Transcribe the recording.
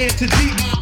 entity